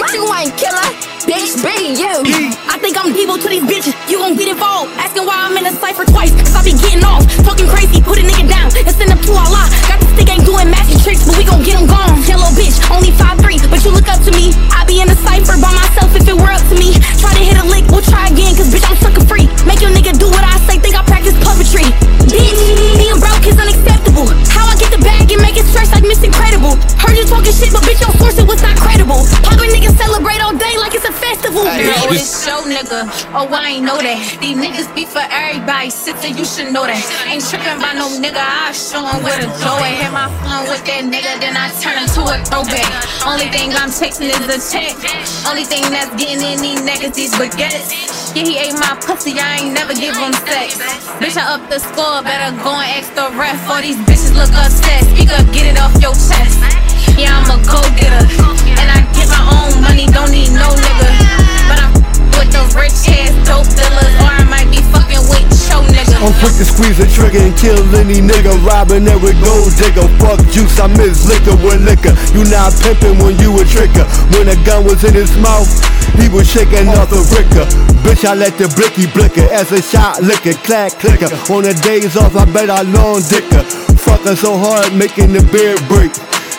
Bitch, you ain't killer. Bitch, be you. I think I'm evil to these bitches. You gon' get involved. Asking why I'm in a cipher twice. Cause I be getting off. Talking crazy. Put a nigga down. It's in the Oh, I ain't know that. These niggas be for everybody, sister, you should know that. Ain't tripping by no nigga, I show him where to go at. Hit my phone with that nigga, then I turn into a throwback. Only thing I'm chasing is a check. Only thing that's getting in these niggas, these baguettes. Yeah, he ate my pussy, I ain't never give him sex. Bitch, I up the score, better go and ask the ref. All these bitches look upset. Speak up, get it off your chest. Yeah, I'm a go getter. And I get my own money, don't quick to squeeze the trigger and kill any nigga. Robbing every gold digger. Fuck juice, I miss liquor with liquor. You not pimping when you a tricker. When a gun was in his mouth, he was shaking off the ricker. Bitch, I let the blicky blicker as a shot liquor, clack clicker. On the days off, I bet I long dicker. Fucking so hard, making the beard break.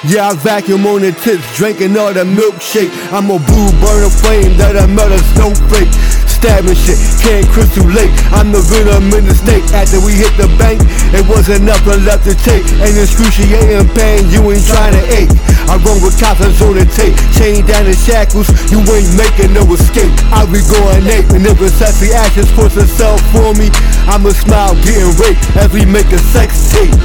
Yeah, I vacuum on the tips, drinking all the milkshake. I'm a blue burn a flame that I melt a snowflake. Stabbing shit, can't crystal late. I'm the venom in the snake. After we hit the bank, it wasn't nothing left to take. Ain't excruciating pain, you ain't trying to ache. I run with cops on the tape, chain down the shackles, you ain't making no escape. I be going ape, and if sexy actions force itself for me, I'ma smile getting raped as we make a sex tape.